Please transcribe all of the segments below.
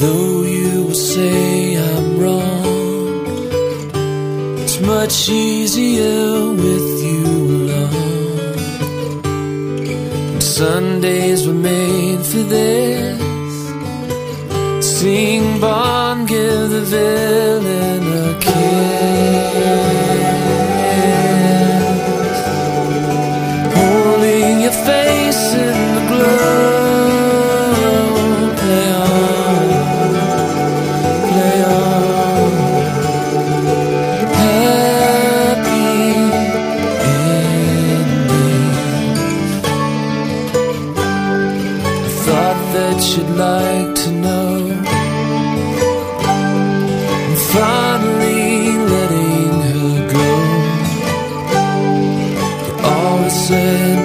Though you will say I'm wrong, it's much easier with you alone. And Sundays were made for this. Sing Bond, give the villain should like to know. I'm finally letting her go. You always said.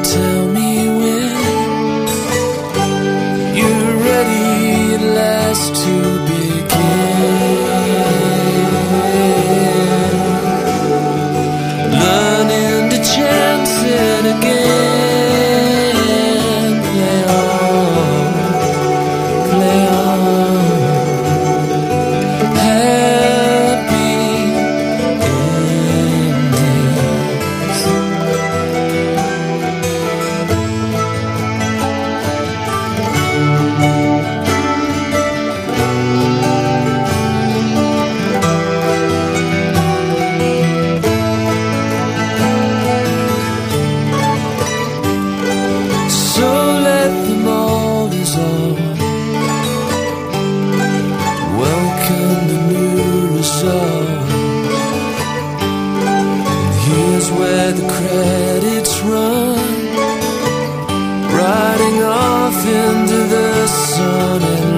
the credits run, riding off into the sun